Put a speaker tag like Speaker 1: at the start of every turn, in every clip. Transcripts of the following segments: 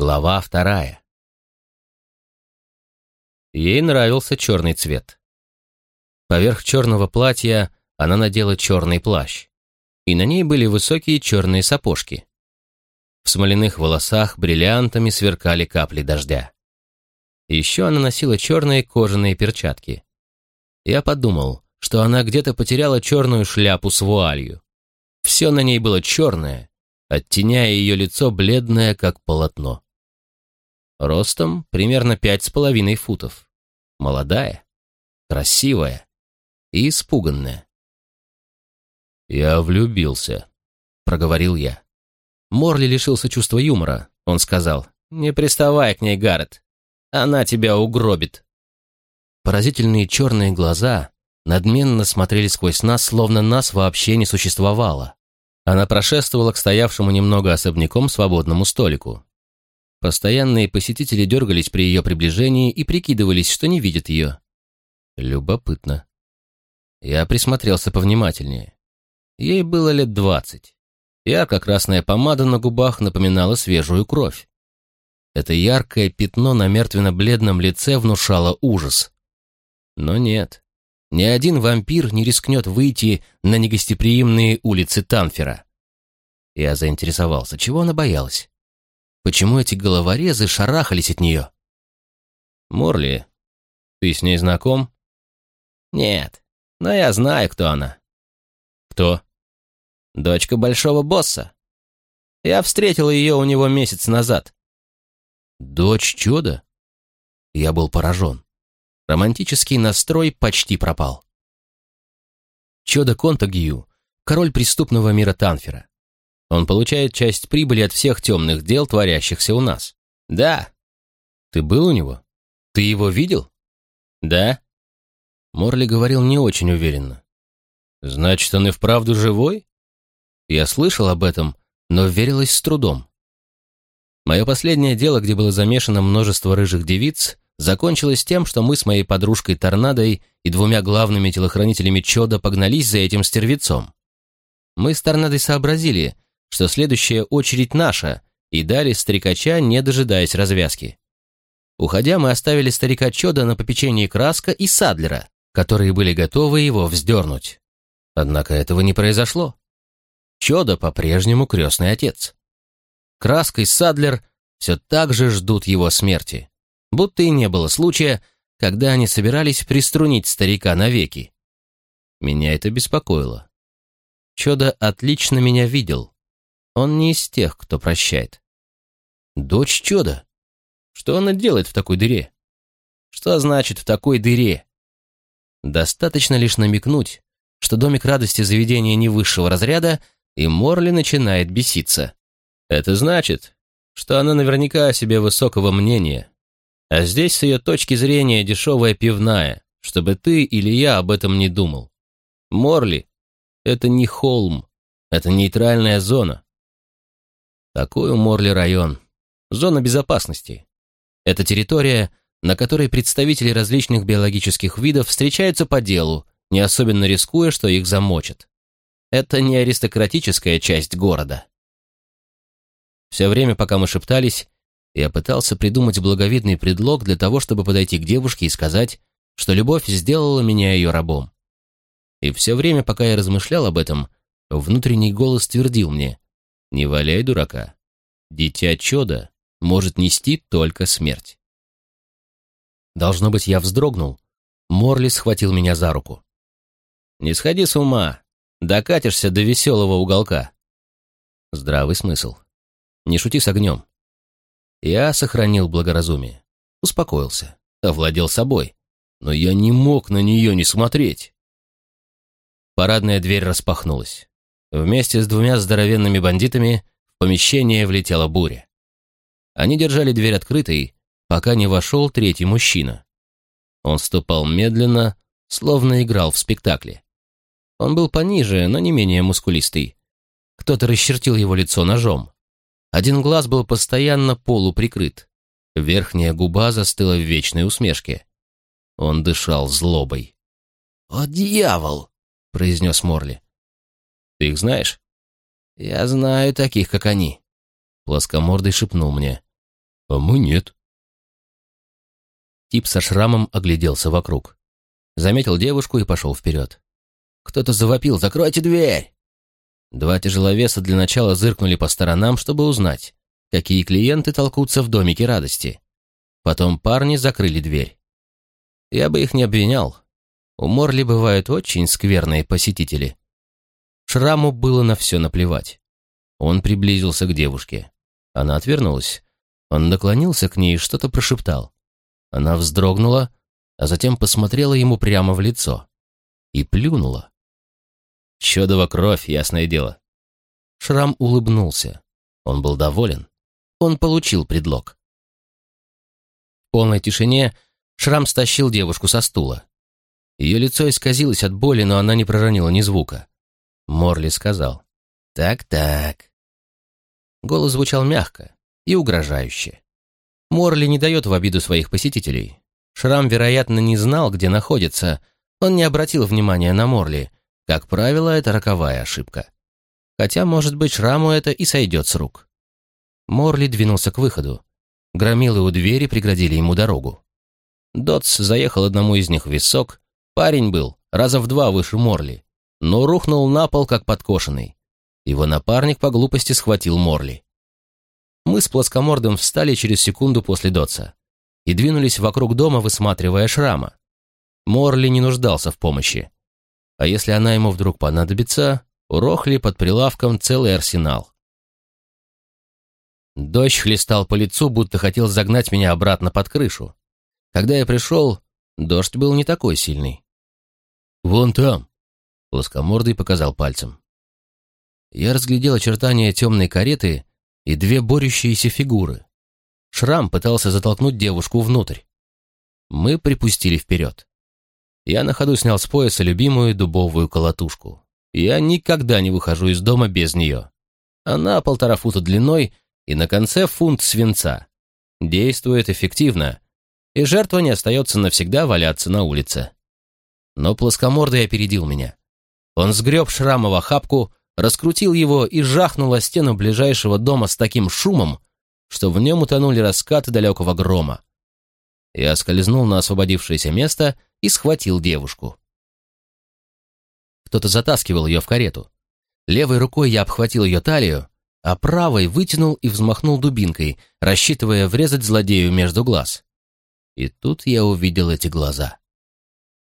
Speaker 1: Глава вторая. Ей нравился черный цвет. Поверх черного платья она надела черный плащ, и на ней были высокие черные сапожки. В смоляных волосах бриллиантами сверкали капли дождя. Еще она носила черные кожаные перчатки. Я подумал, что она где-то потеряла черную шляпу с вуалью. Все на ней было черное, оттеняя ее лицо бледное, как полотно. Ростом примерно пять с половиной футов. Молодая, красивая и испуганная. «Я влюбился», — проговорил я. Морли лишился чувства юмора. Он сказал, «Не приставай к ней, Гаррет. Она тебя угробит». Поразительные черные глаза надменно смотрели сквозь нас, словно нас вообще не существовало. Она прошествовала к стоявшему немного особняком свободному столику. Постоянные посетители дергались при ее приближении и прикидывались, что не видят ее. Любопытно. Я присмотрелся повнимательнее. Ей было лет двадцать. Ярко-красная помада на губах напоминала свежую кровь. Это яркое пятно на мертвенно-бледном лице внушало ужас. Но нет, ни один вампир не рискнет выйти на негостеприимные улицы Танфера. Я заинтересовался, чего она боялась? Почему эти головорезы шарахались от нее? Морли, ты с ней знаком? Нет, но я знаю, кто она. Кто? Дочка большого босса. Я встретил ее у него месяц назад. Дочь чуда? Я был поражен. Романтический настрой почти пропал. Чода Контагью — король преступного мира Танфера. Он получает часть прибыли от всех темных дел, творящихся у нас. Да. Ты был у него? Ты его видел? Да. Морли говорил не очень уверенно. Значит, он и вправду живой? Я слышал об этом, но верилось с трудом. Мое последнее дело, где было замешано множество рыжих девиц, закончилось тем, что мы с моей подружкой Торнадой и двумя главными телохранителями Чода погнались за этим стервецом. Мы с Торнадой сообразили, что следующая очередь наша, и дали старикача, не дожидаясь развязки. Уходя, мы оставили старика Чода на попечении Краска и Садлера, которые были готовы его вздернуть. Однако этого не произошло. Чода по-прежнему крестный отец. Краска и Садлер все так же ждут его смерти будто и не было случая, когда они собирались приструнить старика навеки. Меня это беспокоило. Чудо отлично меня видел. Он не из тех, кто прощает. Дочь Чуда. Что она делает в такой дыре? Что значит «в такой дыре»? Достаточно лишь намекнуть, что домик радости заведения не высшего разряда, и Морли начинает беситься. Это значит, что она наверняка о себе высокого мнения, а здесь с ее точки зрения дешевая пивная, чтобы ты или я об этом не думал. Морли — это не холм, это нейтральная зона. Такой у Морли район. Зона безопасности. Это территория, на которой представители различных биологических видов встречаются по делу, не особенно рискуя, что их замочат. Это не аристократическая часть города. Все время, пока мы шептались, я пытался придумать благовидный предлог для того, чтобы подойти к девушке и сказать, что любовь сделала меня ее рабом. И все время, пока я размышлял об этом, внутренний голос твердил мне, «Не валяй дурака. Дитя чуда может нести только смерть». Должно быть, я вздрогнул. Морли схватил меня за руку. «Не сходи с ума. Докатишься до веселого уголка». Здравый смысл. Не шути с огнем. Я сохранил благоразумие, успокоился, овладел собой, но я не мог на нее не смотреть. Парадная дверь распахнулась. Вместе с двумя здоровенными бандитами в помещение влетела буря. Они держали дверь открытой, пока не вошел третий мужчина. Он ступал медленно, словно играл в спектакле. Он был пониже, но не менее мускулистый. Кто-то расчертил его лицо ножом. Один глаз был постоянно полуприкрыт. Верхняя губа застыла в вечной усмешке. Он дышал злобой. «О, дьявол!» — произнес Морли. «Ты их знаешь?» «Я знаю таких, как они», — плоскомордый шепнул мне.
Speaker 2: «А мы нет».
Speaker 1: Тип со шрамом огляделся вокруг. Заметил девушку и пошел вперед. Кто-то завопил «Закройте дверь!» Два тяжеловеса для начала зыркнули по сторонам, чтобы узнать, какие клиенты толкутся в домике радости. Потом парни закрыли дверь. Я бы их не обвинял. У Морли бывают очень скверные посетители. Шраму было на все наплевать. Он приблизился к девушке. Она отвернулась. Он наклонился к ней и что-то прошептал. Она вздрогнула, а затем посмотрела ему прямо в лицо. И плюнула. Чёдова кровь, ясное дело. Шрам улыбнулся. Он был доволен. Он получил предлог. В полной тишине Шрам стащил девушку со стула. Ее лицо исказилось от боли, но она не проронила ни звука. Морли сказал «Так-так». Голос звучал мягко и угрожающе. Морли не дает в обиду своих посетителей. Шрам, вероятно, не знал, где находится. Он не обратил внимания на Морли. Как правило, это роковая ошибка. Хотя, может быть, Шраму это и сойдет с рук. Морли двинулся к выходу. Громилы у двери преградили ему дорогу. Дотс заехал одному из них в висок. Парень был раза в два выше Морли, но рухнул на пол, как подкошенный. Его напарник по глупости схватил Морли. Мы с плоскомордом встали через секунду после Дотса и двинулись вокруг дома, высматривая шрама. Морли не нуждался в помощи. А если она ему вдруг понадобится, у Рохли под прилавком целый арсенал. Дождь хлестал по лицу, будто хотел загнать меня обратно под крышу. Когда я пришел, дождь был не такой сильный. «Вон там», — плоскомордый показал пальцем. Я разглядел очертания темной кареты и две борющиеся фигуры. Шрам пытался затолкнуть девушку внутрь. Мы припустили вперед. Я на ходу снял с пояса любимую дубовую колотушку. Я никогда не выхожу из дома без нее. Она полтора фута длиной и на конце фунт свинца. Действует эффективно, и жертва не остается навсегда валяться на улице. Но плоскомордый опередил меня. Он сгреб шрама в охапку, раскрутил его и жахнул о стену ближайшего дома с таким шумом, что в нем утонули раскаты далекого грома. Я скользнул на освободившееся место и схватил девушку. Кто-то затаскивал ее в карету. Левой рукой я обхватил ее талию, а правой вытянул и взмахнул дубинкой, рассчитывая врезать злодею между глаз. И тут я увидел эти глаза.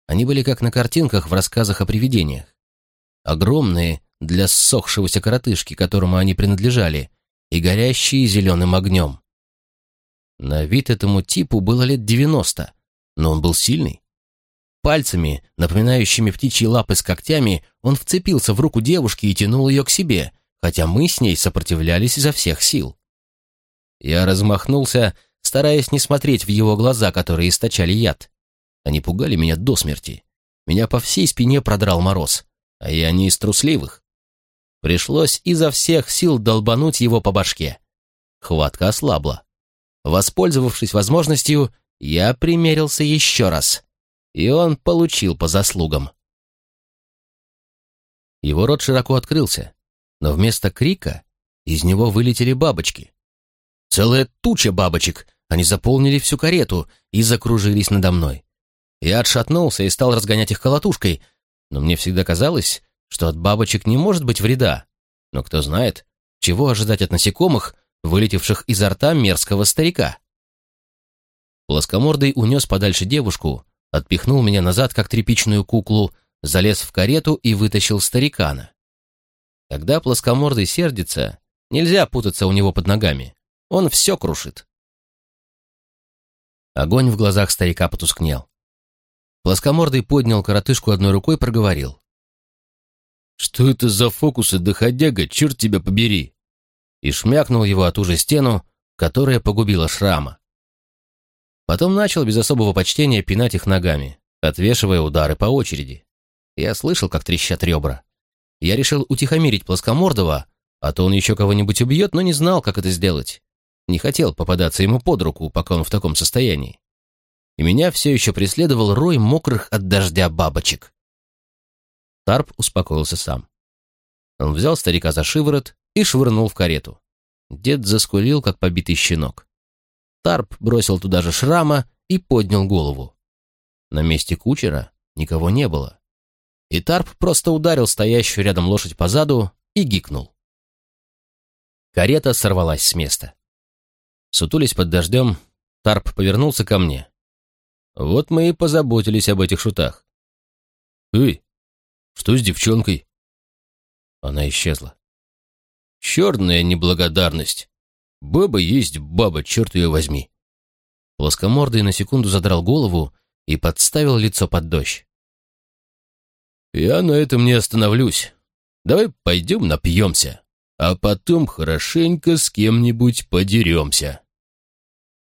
Speaker 1: Они были как на картинках в рассказах о привидениях. Огромные, для ссохшегося коротышки, которому они принадлежали, и горящие зеленым огнем. На вид этому типу было лет девяносто, но он был сильный. Пальцами, напоминающими птичьи лапы с когтями, он вцепился в руку девушки и тянул ее к себе, хотя мы с ней сопротивлялись изо всех сил. Я размахнулся, стараясь не смотреть в его глаза, которые источали яд. Они пугали меня до смерти. Меня по всей спине продрал мороз, а я не из трусливых. Пришлось изо всех сил долбануть его по башке. Хватка ослабла. Воспользовавшись возможностью, я примерился еще раз. И он получил по заслугам. Его рот широко открылся, но вместо крика из него вылетели бабочки. Целая туча бабочек, они заполнили всю карету и закружились надо мной. Я отшатнулся и стал разгонять их колотушкой, но мне всегда казалось, что от бабочек не может быть вреда. Но кто знает, чего ожидать от насекомых, вылетевших изо рта мерзкого старика. Плоскомордый унес подальше девушку, отпихнул меня назад, как тряпичную куклу, залез в карету и вытащил старикана. Когда плоскомордый сердится, нельзя путаться у него под ногами. Он все крушит. Огонь в глазах старика потускнел. Плоскомордый поднял коротышку одной рукой и проговорил. «Что это за фокусы, доходяга, черт тебя побери!» И шмякнул его от уже стену, которая погубила шрама. Потом начал без особого почтения пинать их ногами, отвешивая удары по очереди. Я слышал, как трещат ребра. Я решил утихомирить плоскомордого, а то он еще кого-нибудь убьет, но не знал, как это сделать. Не хотел попадаться ему под руку, пока он в таком состоянии. И меня все еще преследовал рой мокрых от дождя бабочек. Тарп успокоился сам. Он взял старика за шиворот и швырнул в карету. Дед заскулил, как побитый щенок. Тарп бросил туда же шрама и поднял голову. На месте кучера никого не было. И Тарп просто ударил стоящую рядом лошадь по заду и гикнул. Карета сорвалась с места. Сутулись под дождем, Тарп повернулся ко мне. Вот мы и позаботились об этих шутах. «Эй, что с девчонкой?» Она исчезла. «Черная неблагодарность. Баба есть баба, черт ее возьми». Плоскомордый на секунду задрал голову и подставил лицо под дождь. «Я на этом не остановлюсь. Давай пойдем напьемся, а потом хорошенько с кем-нибудь подеремся».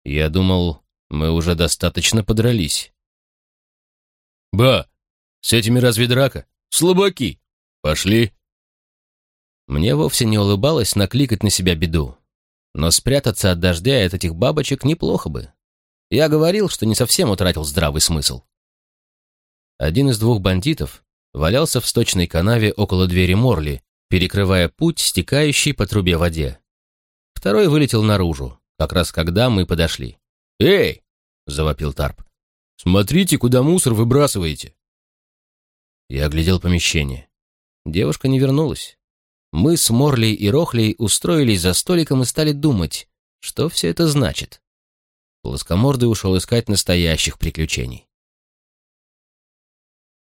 Speaker 1: Я думал, мы уже достаточно подрались. «Ба, с этими разве драка? Слабаки! Пошли!» Мне вовсе не улыбалось накликать на себя беду. Но спрятаться от дождя и от этих бабочек неплохо бы. Я говорил, что не совсем утратил здравый смысл. Один из двух бандитов валялся в сточной канаве около двери Морли, перекрывая путь, стекающий по трубе воде. Второй вылетел наружу, как раз когда мы подошли. «Эй!» — завопил Тарп. «Смотрите, куда мусор выбрасываете!» Я оглядел помещение. Девушка не вернулась. Мы с Морлей и Рохлей устроились за столиком и стали думать, что все это значит. Плоскомордый ушел искать настоящих приключений.